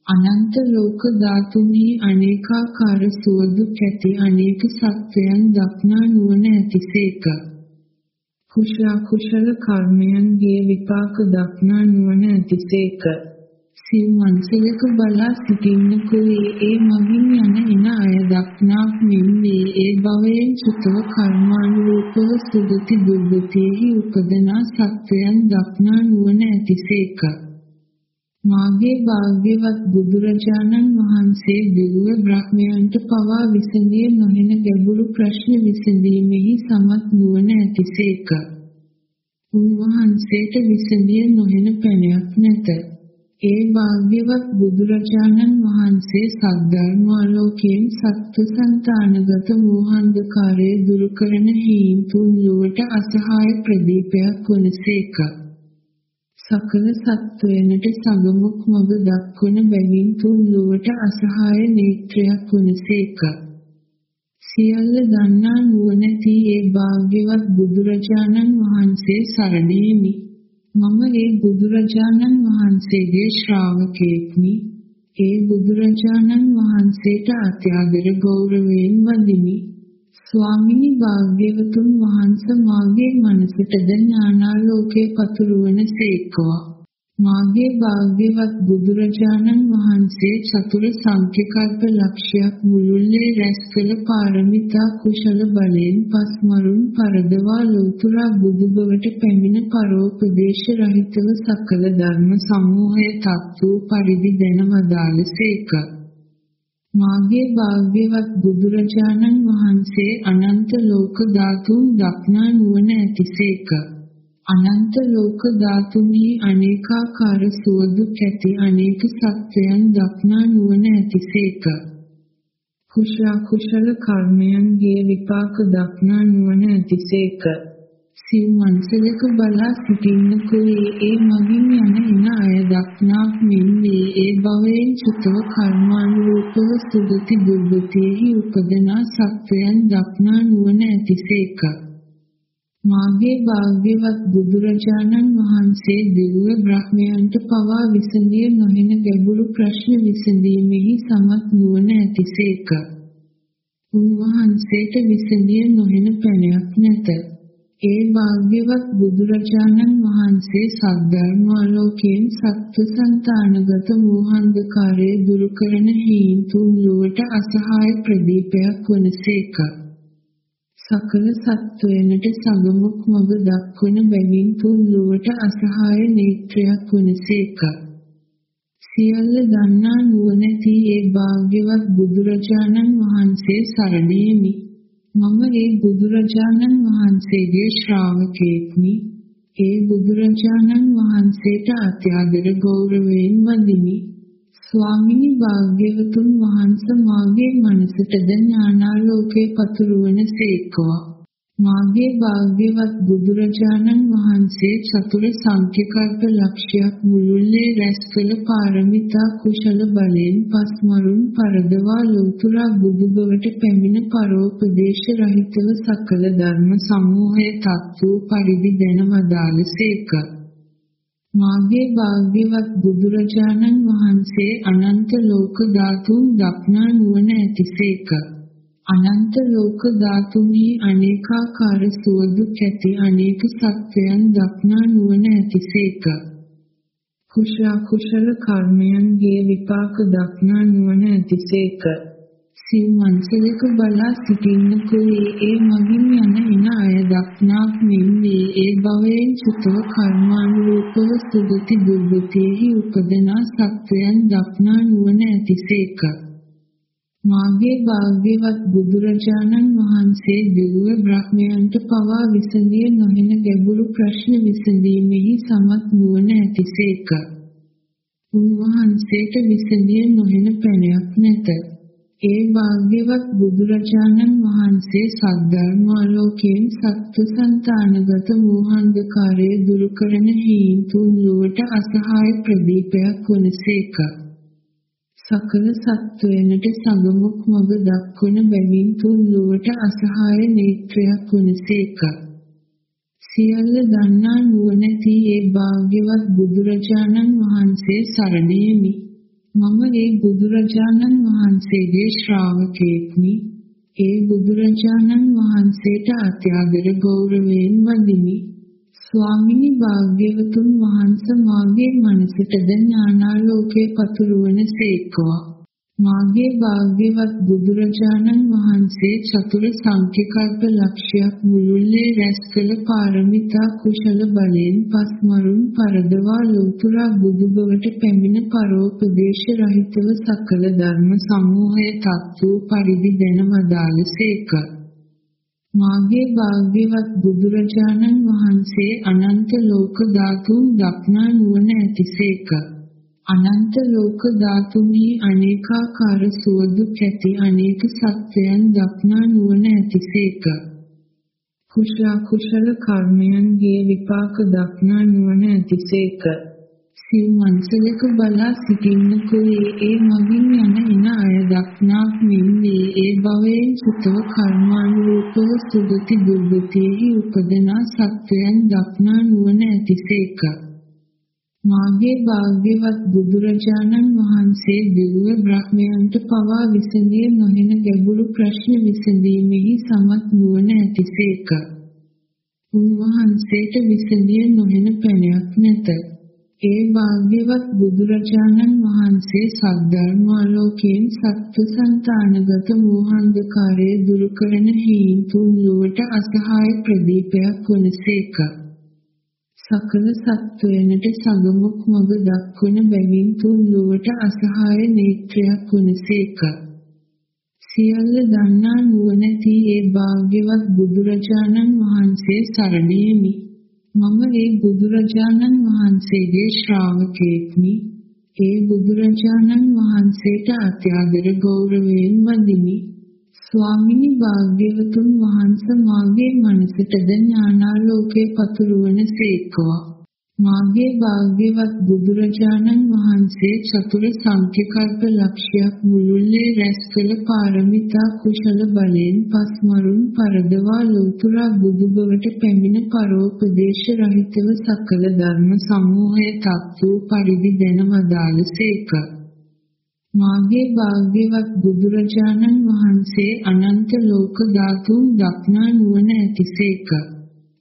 අනන්ත ලෝක ධාතුන්හි අනේකාකාර සුවදු කැති අනේක සත්‍යයන් දක්නා නුවණ ඇතිසේක. කුශල කුශල කර්මයන්ගේ විපාක දක්නා නුවණ ඇතිසේක. සිව් මන්සලක බලා සිටින්නකුයි ඒ මගින් යන එන අය දක්නාක් මෙන්නේ ඒ භවයෙන් චුතව කර්මානුරූපව සුගති දුර්ගතියෙහි උපදනා සත්‍යයන් දක්නා නුවණ ඇතිසේක. මාගේ භාග්‍යවත් බුදුරජාණන් වහන්සේ දිව්‍ය බ්‍රහ්මයන්ට පවා විසඳිය නොහෙන ගැඹුරු ප්‍රශ්න විසඳීමෙහි සමත් නුවණ ඇතිසේක. උන්වහන්සේට විසඳිය නොහෙන පැනයක් නැත. ඒ භාග්‍යවත් බුදුරජාණන් වහන්සේ සද්ධර්මාලෝකයෙන් සත්ත්ව సంతානගත මෝහාන්ධකාරය දුරු කරන හේයින් තුන් ලොවට අසහාය ප්‍රදීපයක් වනසේක. සකල සත්වයනට සගමුක් මඟ දක්වන බැවින් තුන් ලොවට අසහාය නේත්‍රයක් වනසේක. සියල්ල දන්නා නුවණැති ඒ භාග්‍යවත් බුදුරජාණන් වහන්සේ සරණේමි. මම ඒ බුදුරජාණන් වහන්සේගේ ශ්‍රාවකෙක්නි. ඒ බුදුරජාණන් වහන්සේට අත්‍යාදර ගෞරවයෙන් වඳිමි. ස්වාමිනී භාග්‍යවතුන් වහන්සේ මාගේ මනසට ද ඥානාලෝකයේ පතුරවන සේක්වා. මාගේ භාග්‍යවත් බුදුරජාණන් වහන්සේ චතුර සංඛ්‍යකල්ප ලක්ෂයක් මුළුල්ලේ රැස් කළ පාරමිතා කුශල බලයෙන් පස්මරුන් පරදවා ලෝතුරා බුදුබවට පැමිණ පරෝපදේශ රහිතව සකල ධර්ම සමූහය තත්ත්ව පරිදි දැනවදාළසේක. මාගේ භාග්‍යවත් බුදුරජාණන් වහන්සේ අනන්ත ලෝක ධාතුන් දක්නා නුවණ ඇතිසේක. අනන්ත ලෝක ධාතුන්හි අනේකාකාර සුවදුක් ඇති අනේක සත්‍යයන් දක්නා නුවණ ඇතිසේක. කුශල කුශල කර්මයන්ගේ විපාක දක්නා නුවණ ඇතිසේක. සිව් මනසලක බලා සිටින්නකුයි ඒ මගින් යන එන අය දක්නාක් මෙන්නේ ඒ භවයෙන් චුතව කර්මානුරූපව සුගති දුර්ගතියෙහි උපදනා සත්‍යයන් දක්නා නුවණ ඇතිසේක. මාගේ භාග්‍යවත් බුදුරජාණන් වහන්සේ දිව්‍ය බ්‍රහ්මයන්ට පවා විසඳිය නොහෙන ගැඹුරු ප්‍රශ්න විසඳීමෙහි සමත් නුවණ ඇතිසේක. උන්වහන්සේට විසඳිය නොහෙන පැනයක් නැත. ඒ භාග්‍යවත් බුදුරජාණන් වහන්සේ සද්ධර්මාලෝකයෙන් සත්ත්ව సంతානගත මෝහාන්ධකාරය දුරු කරන හේයින් තුන් ලොවට අසහාය ප්‍රදීපයක් වනසේක. සකල සත්වයනට සගමුක් මඟ දක්වන බැවින් තුන් ලොවට අසහාය නේත්‍රයක් වනසේක. සියල්ල දන්නා නුවණැති ඒ භාග්‍යවත් බුදුරජාණන් වහන්සේ සරණේමි. මම ඒ බුදුරජාණන් වහන්සේගේ ශ්‍රාවකෙක්නි. ඒ බුදුරජාණන් වහන්සේට අත්‍යාදර ගෞරවයෙන් වඳිමි. ස්වාමිනී භාග්‍යවතුන් වහන්සේ මාගේ මනසට ද ඥානාලෝකයේ පතුරවන සේක්වා. මාගේ භාග්‍යවත් බුදුරජාණන් වහන්සේ චතුර සංඛ්‍යකල්ප ලක්ෂයක් මුළුල්ලේ රැස් කළ පාරමිතා කුශල බලයෙන් පස්මරුන් පරදවා ලෝතුරා බුදුබවට පැමිණ පරෝපදේශ රහිතව සකල ධර්ම සමූහයේ තත්ත්ව පරිදි දැනවදාළසේක. මාගේ භාග්‍යවත් බුදුරජාණන් වහන්සේ අනන්ත ලෝක ධාතුන් දක්නා නුවණ ඇතිසේක. අනන්ත ලෝක ධාතුන්හි අනේකාකාර සුවදුක් ඇති අනේක සත්‍යයන් දක්නා නුවණ ඇතිසේක. කුශල කුශල කර්මයන්ගේ විපාක දක්නා නුවණ ඇතිසේක. සිව් මනසලක බලා සිටින්නකුයි ඒ මගින් යන එන අය දක්නාක් මෙන්නේ ඒ භවයෙන් චුතව කර්මානුරූපව සුගති දුර්ගතියෙහි උපදනා සත්වයන් දක්නා නුවණ ඇතිසේක. මාගේ භාග්‍යවත් බුදුරජාණන් වහන්සේ දිව්‍ය බ්‍රහ්මයන්ට පවා විසඳිය නොහෙන ගැඹුරු ප්‍රශ්න විසඳීමෙහි සමත් නුවණ ඇතිසේක. උන්වහන්සේට විසඳිය නොහෙන පැනයක් නැත. ඒ භාග්‍යවත් බුදුරජාණන් වහන්සේ සද්ධර්මාලෝකයෙන් සත්ත්ව సంతානගත මෝහාන්ධකාරය දුරු කරන හේයින් තුන් ලොවට අසහාය ප්‍රදීපයක් වනසේක. සකල සත්වයනට සගමුක් මඟ දක්වන බැවින් තුන් ලොවට අසහාය නේත්‍රයක් වනසේක. සියල්ල දන්නා නුවණැති ඒ භාග්‍යවත් බුදුරජාණන් වහන්සේ සරණේමි. මම ඒ බුදුරජාණන් වහන්සේගේ ශ්‍රාවකෙක්නි. ඒ බුදුරජාණන් වහන්සේට අත්‍යාදර ගෞරවයෙන් වඳිමි. ස්වාමිනී භාග්‍යවතුන් වහන්සේ මාගේ මනසට ද ඥානාලෝකයේ පතුරවන සේක්වා. මාගේ භාග්‍යවත් බුදුරජාණන් වහන්සේ චතුර සංඛ්‍යකල්ප ලක්ෂයක් මුළුල්ලේ රැස් කළ පාරමිතා කුශල බලයෙන් පස්මරුන් පරදවා ලෝතුරා බුදුබවට පැමිණ පරෝපදේශ රහිතව සකල ධර්ම සමූහය තත්ත්ව පරිදි දැනවදාළසේක. මාගේ භාග්‍යවත් බුදුරජාණන් වහන්සේ අනන්ත ලෝක ධාතුන් දක්නා නුවණ ඇතිසේක. අනන්ත ලෝක ධාතුන්හි අනේකාකාර සුවදු කැති අනේක සත්‍යයන් දක්නා නුවණ ඇතිසේක. කුශල කුශල කර්මයන්ගේ විපාක දක්නා නුවණ ඇතිසේක. සිව් මන්සලක බලා සිටින්නකෝ ඒ මගින් යන එන අය දක්නාක් මෙන්නේ ඒ භවයෙන් සුතව කර්මානුරූපව සුගති දුර්ගතියෙහි උපදනා සත්වයන් දක්නා නුවණ ඇතිසේක. මාගේ භාග්‍යවත් බුදුරජාණන් වහන්සේ දිව්‍ය බ්‍රහ්මයන්ට පවා විසඳිය නොහෙන ගැඹුරු ප්‍රශ්න විසඳීමෙහි සමත් නුවණ ඇතිසේක. උන්වහන්සේට විසඳිය නොහෙන පැනයක් නැත. ඒ භාග්‍යවත් බුදුරජාණන් වහන්සේ සද්ධර්මාලෝකයෙන් සත්ත්ව సంతානගත මෝහාන්ධකාරය දුරු කරන හේතුන් තුන් ලොවට අසහාය ප්‍රදීපයක් වනසේක. සකල සත්වයනට සගමුක් මඟ දක්වන බැවින් තුන් ලොවට අසහාය නේත්‍රයක් වනසේක. සියල්ල දන්නා නුවණැති ඒ භාග්‍යවත් බුදුරජාණන් වහන්සේ සරණේමි. මම ඒ බුදුරජාණන් වහන්සේගේ ශ්‍රාවකෙක්නි. ඒ බුදුරජාණන් වහන්සේට අත්‍යාදර ගෞරවයෙන් වඳිමි. ස්වාමිනී භාග්‍යවතුන් වහන්සේ මාගේ මනසටද ඥානාලෝකේ පතුරවන සේක්වා. මාගේ භාග්‍යවත් බුදුරජාණන් වහන්සේ චතුර සංඛ්‍යකල්ප ලක්ෂයක් මුළුල්ලේ රැස් කළ පාරමිතා කුශල බලයෙන් පස්මරුන් පරදවා ලෝතුරා බුදුබවට පැමිණ පරෝපදේශ රහිතව සකල ධර්ම සමූහය තත්ත්ව පරිදි දැන වදාළසේක. මාගේ භාග්‍යවත් බුදුරජාණන් වහන්සේ අනන්ත ලෝක ධාතුන් දක්නා නුවණ ඇතිසේක.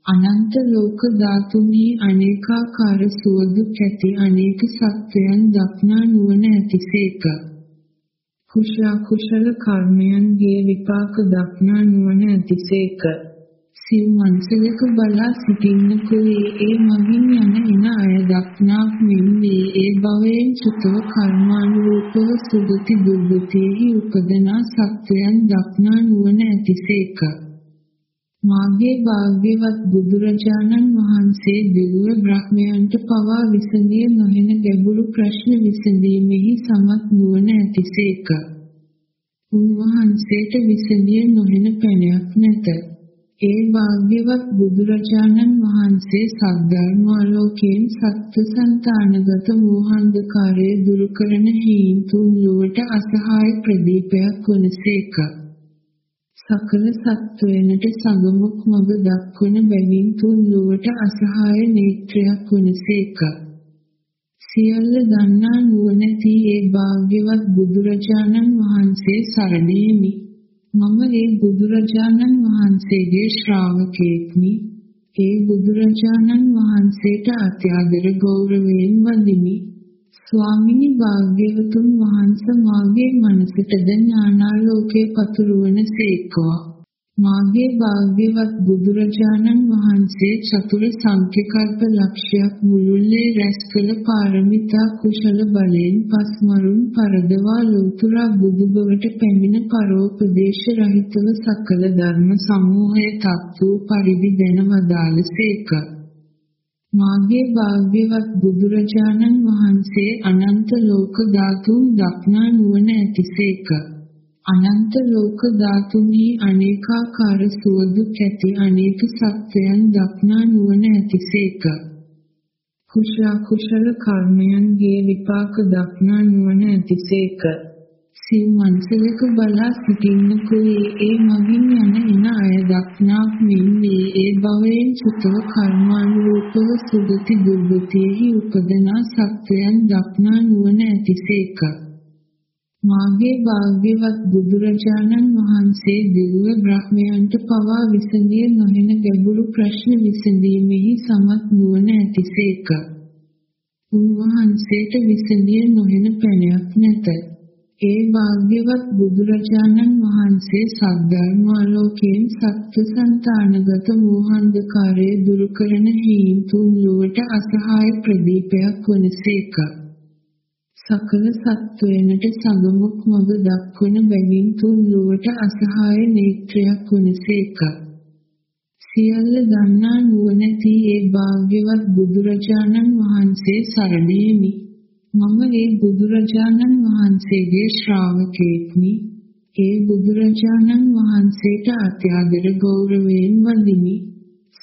අනන්ත ලෝක ධාතුන්හි අනේකාකාර සුවදු කැති අනේක සත්‍යයන් දක්නා නුවණ ඇතිසේක. කුශල කුශල කර්මයන්ගේ විපාක දක්නා නුවණ ඇතිසේක. සිව් මන්සලක බලා සිටින්නකෝ ඒ මගින් යන එන අය දක්නාක් මෙන්නේ ඒ භවයෙන් චුතව කර්මානුරූපව සුගති දුර්ගතියෙහි උපදනා සත්‍යයන් දක්නා නුවණ ඇතිසේක. මාගේ භාග්‍යවත් බුදුරජාණන් වහන්සේ දිව්‍ය බ්‍රහ්මයන්ට පවා විසඳිය නොහෙන ගැඹුරු ප්‍රශ්න විසඳීමෙහි සමත් නුවණ ඇතිසේක. උන්වහන්සේට විසඳිය නොහෙන පැනයක් නැත. ඒ භාග්‍යවත් බුදුරජාණන් වහන්සේ සද්ධර්මාලෝකයෙන් සත්ත්ව సంతානගත මෝහාන්ධකාරය දුරු කරන හේතුන් ලොවට අසහාය ප්‍රදීපයක් වනසේක. සකල සත්වයනට සගමුක් මඟ දක්වන බැවින් තුන් ලොවට අසහාය නේත්‍රයක් වනසේක. සියල්ල දන්නා නුවණැති ඒ භාග්‍යවත් බුදුරජාණන් වහන්සේ සරණේමි. මම ඒ බුදුරජාණන් වහන්සේගේ ශ්‍රාවකෙක්නි. ඒ බුදුරජාණන් වහන්සේට අත්‍යාදර ගෞරවයෙන් වඳිමි. ස්වාමිනී භාග්‍යවතුන් වහන්සේ මාගේ මනසටද ඥානාලෝකේ පතුරවන සේක්වා. මාගේ භාග්‍යවත් බුදුරජාණන් වහන්සේ චතුර සංඛ්‍යකල්ප ලක්ෂයක් මුළුල්ලේ රැස් කළ පාරමිතා කුශල බලයෙන් පස්මරුන් පරදවා ලෝතුරා බුදුබවට පැමිණ පරෝපදේශ රහිතව සකල ධර්ම සමූහය තත්ත්ව පරිදි දැන වදාළසේක. මාගේ භාග්‍යවත් බුදුරජාණන් වහන්සේ අනන්ත ලෝක ධාතුන් දක්නා නුවණ ඇතිසේක. අනන්ත ලෝක ධාතුන්හි අනේකාකාර සුවදු කැති අනේක සත්‍යයන් දක්නා නුවණ ඇතිසේක. කුශල කුශල කර්මයන්ගේ විපාක දක්නා නුවණ ඇතිසේක. සිව් මන්සලක බලා සිටින්නකෝ ඒ මගින් යන එන අය දක්නාක් මෙන්නේ ඒ භවයෙන් සුතව කර්මානුරූපව සුගති දුර්ගතියෙහි උපදනා සත්වයන් දක්නා නුවණ ඇතිසේක. මාගේ භාග්‍යවත් බුදුරජාණන් වහන්සේ දිව්‍ය බ්‍රහ්මයන්ට පවා විසඳිය නොහෙන ගැඹුරු ප්‍රශ්න විසඳීමෙහි සමත් නුවණ ඇතිසේක. උන්වහන්සේට විසඳිය නොහෙන පැනයක් නැත. ඒ භාග්‍යවත් බුදුරජාණන් වහන්සේ සද්ධර්මාලෝකයෙන් සත්ත්ව సంతානගත මෝහාන්ධකාරය දුරු කරන හේතුන් ලොවට අසහාය ප්‍රදීපයක් වනසේක. සකල සත්වයනට සගමුක් මඟ දක්වන බැවින් තුන් ලොවට අසහාය නේත්‍රයක් වනසේක. සියල්ල දන්නා නුවණැති ඒ භාග්‍යවත් බුදුරජාණන් වහන්සේ සරණේමි. මම ඒ බුදුරජාණන් වහන්සේගේ ශ්‍රාවකෙක්නි. ඒ බුදුරජාණන් වහන්සේට අත්‍යාදර ගෞරවයෙන් වඳිමි.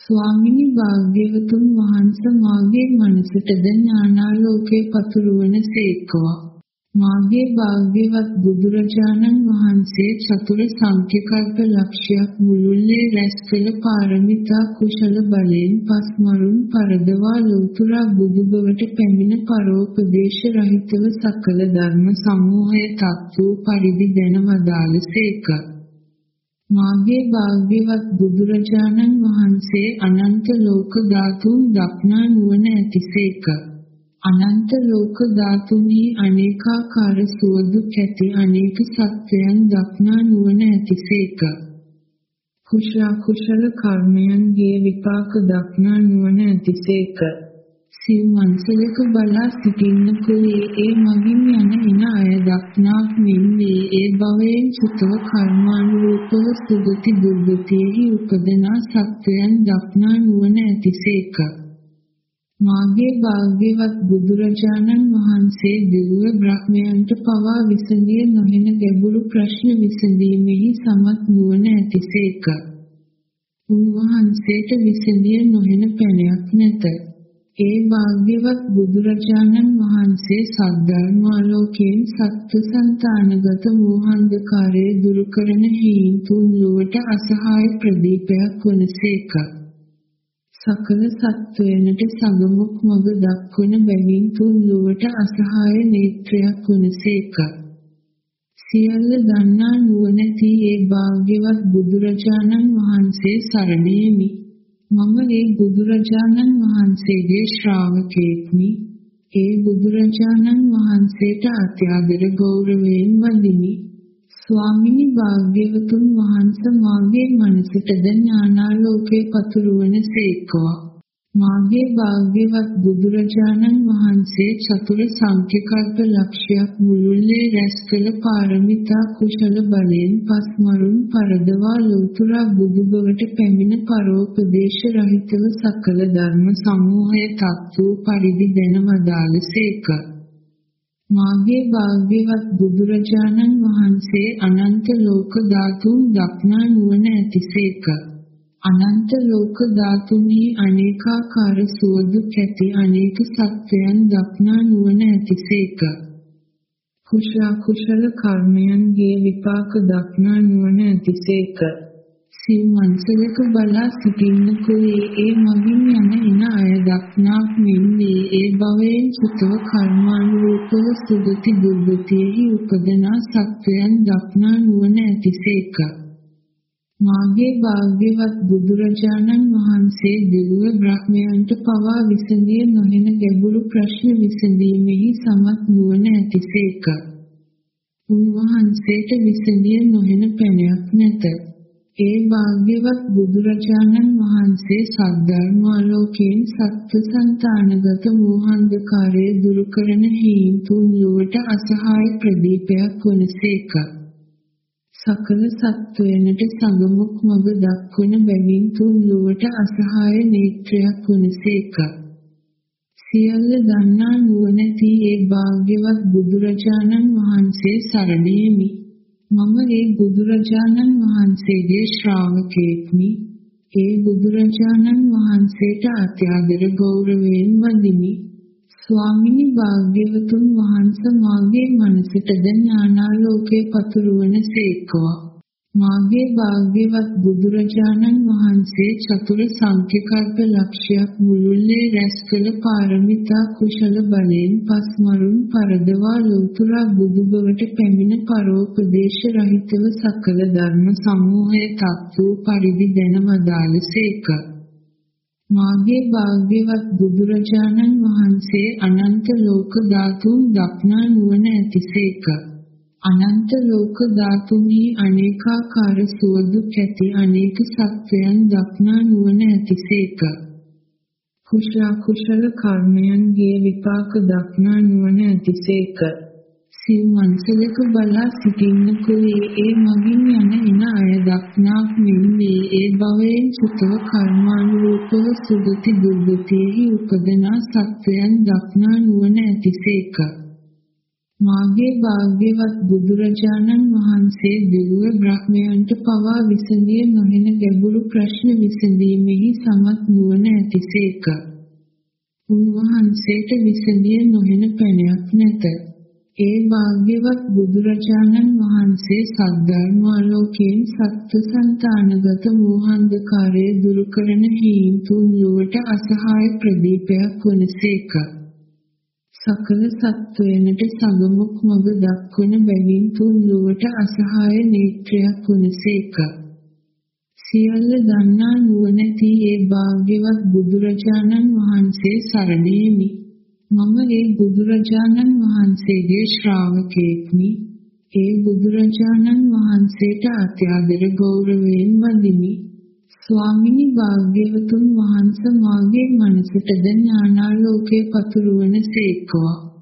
ස්වාමිනී භාග්‍යවතුන් වහන්සේ මාගේ මනසට ද ඥානාලෝකේ පතුරවන සේක්වා. මාගේ භාග්‍යවත් බුදුරජාණන් වහන්සේ චතුර සංඛ්‍යකල්ප ලක්ෂයක් මුළුල්ලේ රැස් කළ පාරමිතා කුශල බලයෙන් පස්මරුන් පරදවා ලෝතුරා බුදුබවට පැමිණ පරෝපදේශ රහිතව සකල ධර්ම සමූහය තත්ත්ව පරිදි දැන වදාළසේක. මාගේ භාග්‍යවත් බුදුරජාණන් වහන්සේ අනන්ත ලෝක ධාතුන් දක්නා නුවණ ඇතිසේක. අනන්ත ලෝක ධාතුන්හි අනේකාකාර සුවදු කැති අනේක සත්‍යයන් දක්නා නුවණ ඇතිසේක. කුශල කුශල කර්මයන්ගේ විපාක දක්නා නුවණ ඇතිසේක. සිව් මන්සලක බලා සිටින්නකුයි ඒ මගින් යන එන අය දක්නාක් මෙන්නේ ඒ භවයෙන් චුතව කර්මානුරූපව සුගති දුර්ගතියෙහි උපදනා සත්‍යයන් දක්නා නුවණ ඇතිසේක. මාගේ භාග්‍යවත් බුදුරජාණන් වහන්සේ දිව්‍ය බ්‍රහ්මයන්ට පවා විසඳිය නොහෙන ගැඹුරු ප්‍රශ්න විසඳීමෙහි සමත් නුවණ ඇතිසේක. උන්වහන්සේට විසඳිය නොහෙන පැනයක් නැත. ඒ භාග්‍යවත් බුදුරජාණන් වහන්සේ සද්ධර්මාලෝකයෙන් සත්ත්ව సంతානගත මෝහන්ධකාරය දුරු කරන හේතුන් තුන් ලොවට අසහාය ප්‍රදීපයක් වනසේක. සකල සත්වයනට සගමුක් මඟ දක්වන බැවින් තුන් ලොවට අසහාය නේත්‍රයක් වනසේක. සියල්ල දන්නා නුවණැති ඒ භාග්‍යවත් බුදුරජාණන් වහන්සේ සරණේමි. මම ඒ බුදුරජාණන් වහන්සේගේ ශ්‍රාවකෙක්නි. ඒ බුදුරජාණන් වහන්සේට අත්‍යාදර ගෞරවයෙන් වඳිමි. ස්වාමිනී භාග්‍යවතුන් වහන්සේ මාගේ මනසට ද ඥානාලෝකේ පතුරවන සේක්වා. මාගේ භාග්‍යවත් බුදුරජාණන් වහන්සේ චතුර සංඛ්‍යකල්ප ලක්ෂයක් මුළුල්ලේ රැස් කළ පාරමිතා කුශල බලයෙන් පස්මරුන් පරදවා ලෝතුරා බුදුබවට පැමිණ පරෝපදේශ රහිතව සකල ධර්ම සමූහය තත්ත්ව පරිදි දැන වදාළසේක. මාගේ භාග්‍යවත් බුදුරජාණන් වහන්සේ අනන්ත ලෝක ධාතුන් දක්නා නුවණ ඇතිසේක. අනන්ත ලෝක ධාතුන්හි අනේකාකාර සුවදු කැති අනේක සත්‍යයන් දක්නා නුවණ ඇතිසේක. කුශල කුශල කර්මයන්ගේ විපාක දක්නා නුවණ ඇතිසේක. සිව් මන්සලක බලා සිටින්නකුයි ඒ මගින් යන එන අය දක්නාක් මෙන්නේ ඒ භවයෙන් චුතව කර්මානුරූපව සුගති දුර්ගතියෙහි උපදනා සත්වයන් දක්නා නුවණ ඇතිසේක. මාගේ භාග්‍යවත් බුදුරජාණන් වහන්සේ දිව්‍ය බ්‍රහ්මයන්ට පවා විසඳිය නොහෙන ගැඹුරු ප්‍රශ්න විසඳීමෙහි සමත් නුවණ ඇතිසේක. උන්වහන්සේට විසඳිය නොහෙන පැනයක් නැත. ඒ භාග්‍යවත් බුදුරජාණන් වහන්සේ සද්ධර්මාලෝකයෙන් සත්ත්ව సంతානගත මෝහන්ධකාරය දුරු කරන හේතුන් තුන් ලොවට අසහාය ප්‍රදීපයක් වනසේක. සකල සත්වයනට සගමුක් මඟ දක්වන බැවින් තුන් ලොවට අසහාය නේත්‍රයක් වනසේක. සියල්ල දන්නා නුවණැති ඒ භාග්‍යවත් බුදුරජාණන් වහන්සේ සරණේමි. මම ඒ බුදුරජාණන් වහන්සේගේ ශ්‍රාවකෙක්නි. ඒ බුදුරජාණන් වහන්සේට අත්‍යාදර ගෞරවයෙන් වඳිමි. ස්වාමිනී භාග්‍යවතුන් වහන්සේ මාගේ මනසට ද ඥානාලෝකේ පතුරවන සේක්වා. මාගේ භාග්‍යවත් බුදුරජාණන් වහන්සේ චතුර සංඛ්‍යකල්ප ලක්ෂයක් මුළුල්ලේ රැස් කළ පාරමිතා කුශල බලයෙන් පස්මරුන් පරදවා ලෝතුරා බුදුබවට පැමිණ පරෝපදේශ රහිතව සකල ධර්ම සමූහය තත්ත්ව පරිදි දැන වදාළසේක. මාගේ භාග්‍යවත් බුදුරජාණන් වහන්සේ අනන්ත ලෝක ධාතුන් දක්නා නුවණ ඇතිසේක. අනන්ත ලෝක ධාතුන්හි අනේකාකාර සුවදු කැති අනේක සත්‍යයන් දක්නා නුවණ ඇතිසේක. කුශල කුශල කර්මයන්ගේ විපාක දක්නා නුවණ ඇතිසේක. සිව් මන්සලක බලා සිටින්නකුයි ඒ මගින් යන එන අය දක්නාක් මෙන්නේ ඒ භවයෙන් චුතව කර්මානුරූපව සුගති දුර්ගතියෙහි උපදනා සත්‍යයන් දක්නා නුවණ ඇතිසේක. මාගේ භාග්‍යවත් බුදුරජාණන් වහන්සේ දෙව්ව බ්‍රහ්මයන්ට පවා විසඳිය නොහෙන ගැඹුරු ප්‍රශ්න විසඳීමෙහි සමත් නුවණ ඇතිසේක. උන්වහන්සේට විසඳිය නොහෙන පැනයක් නැත. ඒ භාග්‍යවත් බුදුරජාණන් වහන්සේ සද්ධර්ම ආලෝකයෙන් සත්ත්ව సంతානගත මෝහාන්ධකාරය දුරු කරන හේයින් තුන් ලොවට අසහාය ප්‍රදීපයක් වනසේක. සකල සත්වයනට සගමුක් මඟ දක්වන බැවින් තුන් ලොවට අසහාය නේත්‍රයක් වනසේක. සියල්ල දන්නා නුවණැති ඒ භාග්‍යවත් බුදුරජාණන් වහන්සේ සරණේමි. මම ඒ බුදුරජාණන් වහන්සේගේ ශ්‍රාවකෙක්මි. ඒ බුදුරජාණන් වහන්සේට අත්‍යාදර ගෞරවයෙන් වඳිමි. ස්වාමිනී භාග්‍යවතුන් වහන්සේ මාගේ මනසටද ඥානාලෝකය පතුරවන සේක්වා.